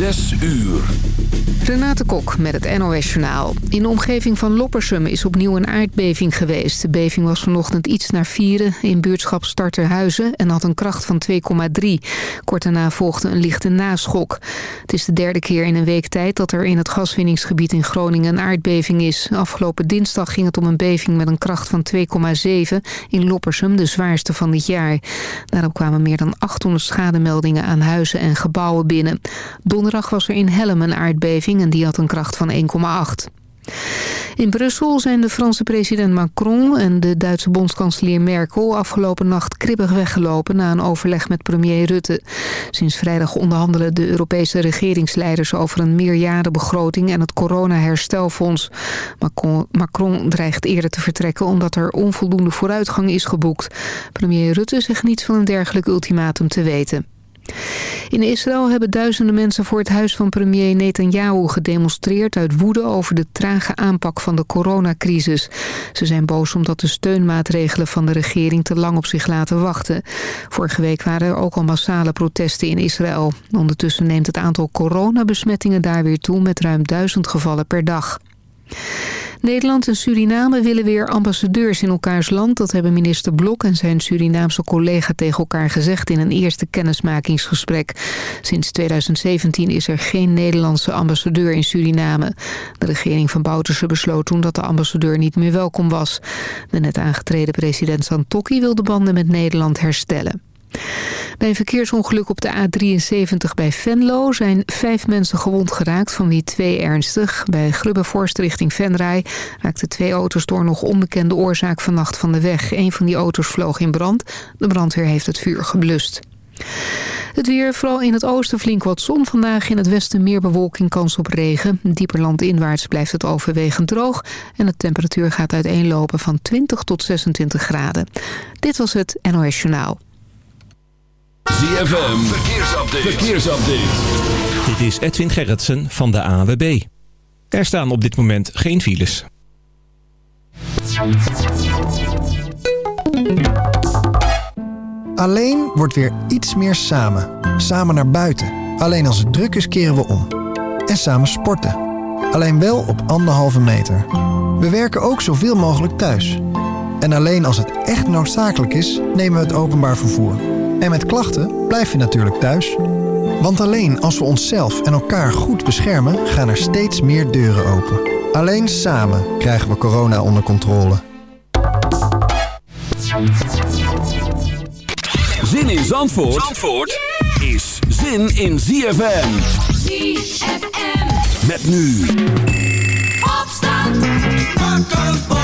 Zes uur. Renate Kok met het NOS Journaal. In de omgeving van Loppersum is opnieuw een aardbeving geweest. De beving was vanochtend iets naar vieren in buurtschap Starterhuizen... en had een kracht van 2,3. Kort daarna volgde een lichte naschok. Het is de derde keer in een week tijd dat er in het gaswinningsgebied in Groningen een aardbeving is. Afgelopen dinsdag ging het om een beving met een kracht van 2,7 in Loppersum, de zwaarste van dit jaar. Daarop kwamen meer dan 800 schademeldingen aan huizen en gebouwen binnen. Donderdag was er in Helm een aardbeving en die had een kracht van 1,8. In Brussel zijn de Franse president Macron en de Duitse bondskanselier Merkel afgelopen nacht kribbig weggelopen na een overleg met premier Rutte. Sinds vrijdag onderhandelen de Europese regeringsleiders over een meerjarenbegroting en het coronaherstelfonds. Macron, Macron dreigt eerder te vertrekken omdat er onvoldoende vooruitgang is geboekt. Premier Rutte zegt niets van een dergelijk ultimatum te weten. In Israël hebben duizenden mensen voor het huis van premier Netanyahu gedemonstreerd uit woede over de trage aanpak van de coronacrisis. Ze zijn boos omdat de steunmaatregelen van de regering te lang op zich laten wachten. Vorige week waren er ook al massale protesten in Israël. Ondertussen neemt het aantal coronabesmettingen daar weer toe met ruim duizend gevallen per dag. Nederland en Suriname willen weer ambassadeurs in elkaars land. Dat hebben minister Blok en zijn Surinaamse collega tegen elkaar gezegd... in een eerste kennismakingsgesprek. Sinds 2017 is er geen Nederlandse ambassadeur in Suriname. De regering van Bouterse besloot toen dat de ambassadeur niet meer welkom was. De net aangetreden president Santokki wil de banden met Nederland herstellen. Bij een verkeersongeluk op de A73 bij Venlo zijn vijf mensen gewond geraakt, van wie twee ernstig. Bij Grubbevorst richting Venray raakten twee auto's door nog onbekende oorzaak vannacht van de weg. Een van die auto's vloog in brand. De brandweer heeft het vuur geblust. Het weer, vooral in het oosten flink wat zon vandaag. In het westen meer bewolking, kans op regen. Dieper landinwaarts blijft het overwegend droog. En de temperatuur gaat uiteenlopen van 20 tot 26 graden. Dit was het NOS Journaal. ZFM, verkeersupdate. verkeersupdate. Dit is Edwin Gerritsen van de ANWB. Er staan op dit moment geen files. Alleen wordt weer iets meer samen. Samen naar buiten. Alleen als het druk is keren we om. En samen sporten. Alleen wel op anderhalve meter. We werken ook zoveel mogelijk thuis. En alleen als het echt noodzakelijk is, nemen we het openbaar vervoer. En met klachten blijf je natuurlijk thuis. Want alleen als we onszelf en elkaar goed beschermen, gaan er steeds meer deuren open. Alleen samen krijgen we corona onder controle. Zin in Zandvoort, Zandvoort is zin in ZFM. ZFM. Met nu. Opstand. Wakker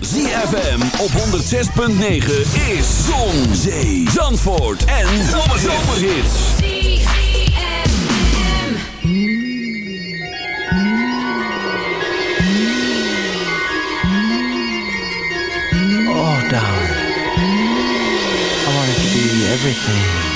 ZFM op 106.9 is Zon, Zee, Zandvoort en Zomerhits. Oh, darling. I wanted to be everything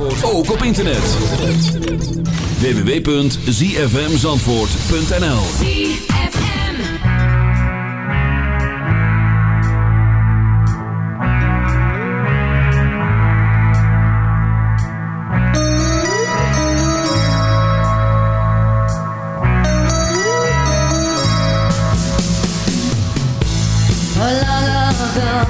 Zandvoort ook op internet. www.zfmzandvoort.nl ZFM Oh, la, la, la.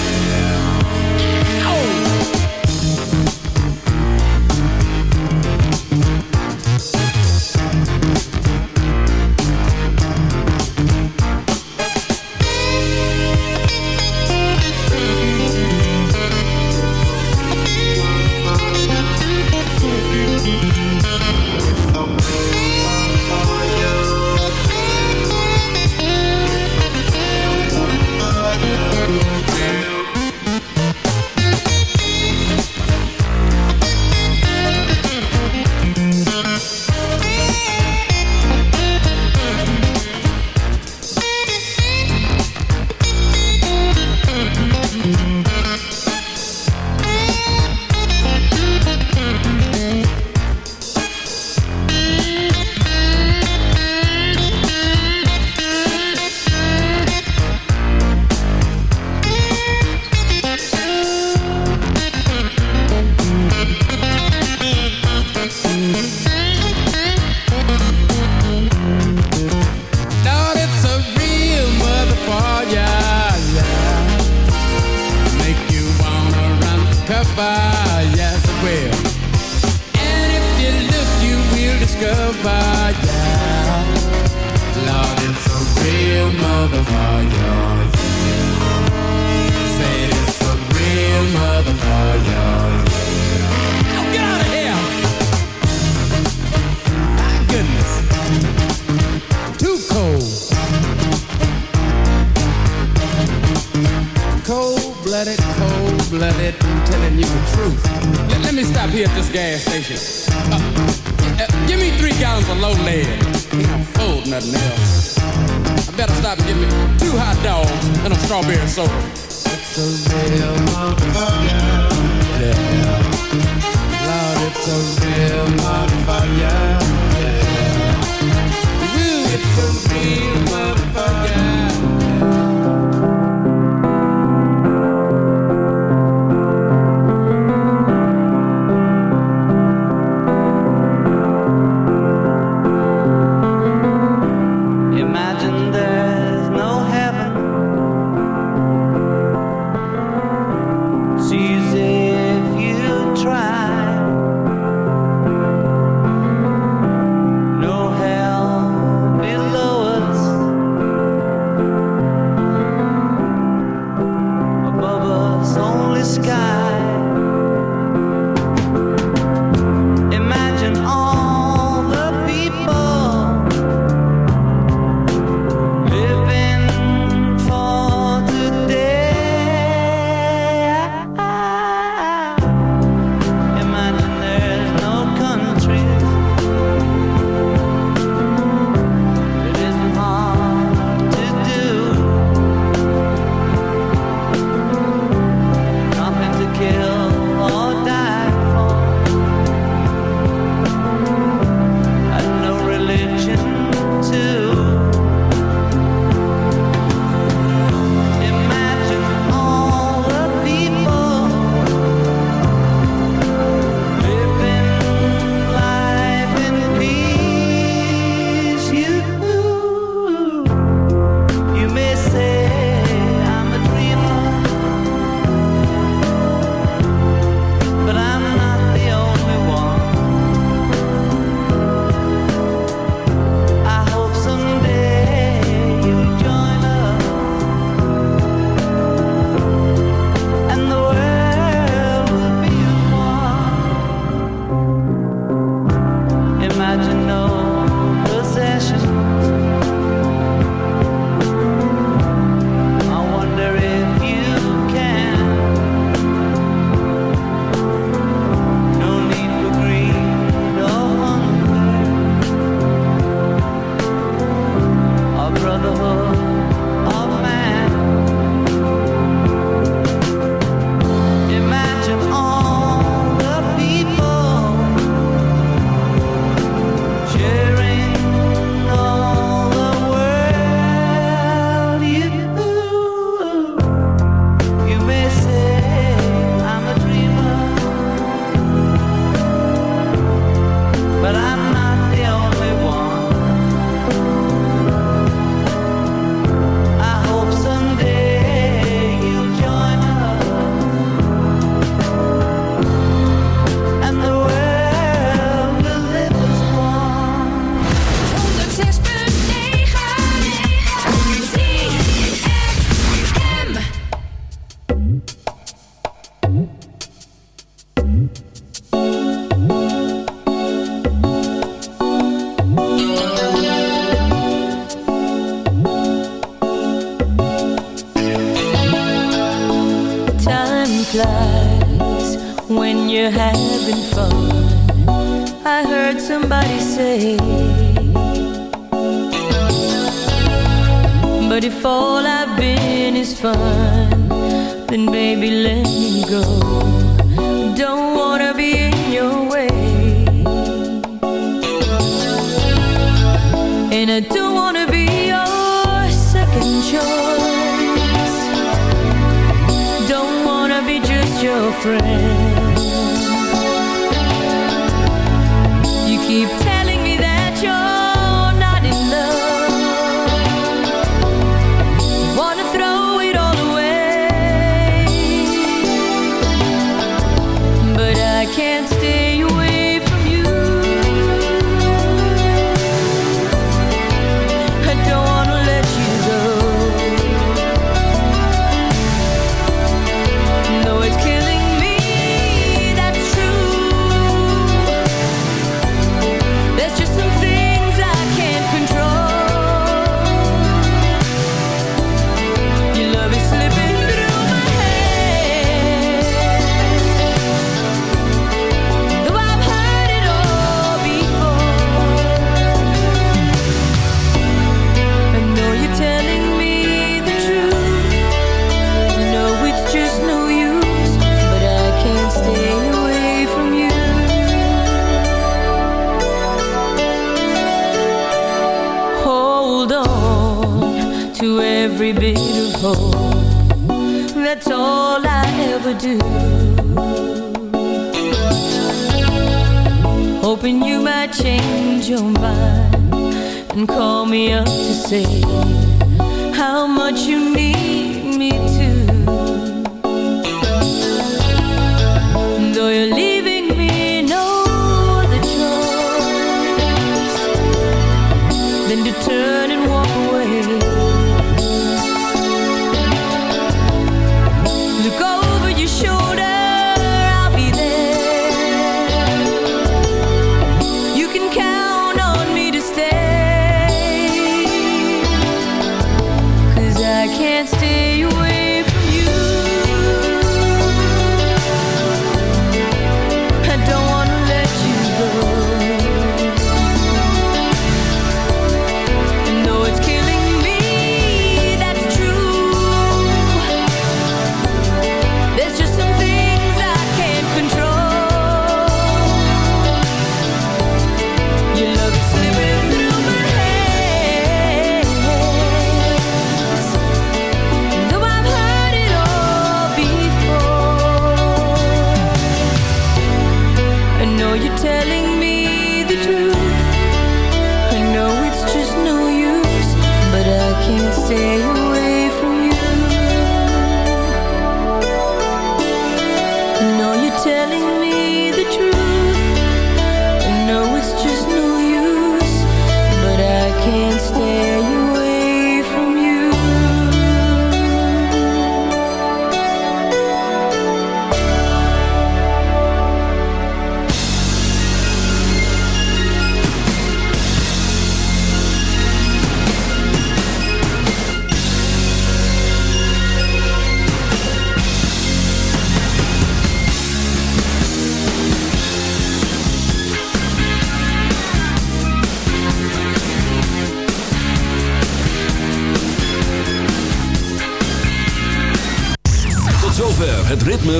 friend.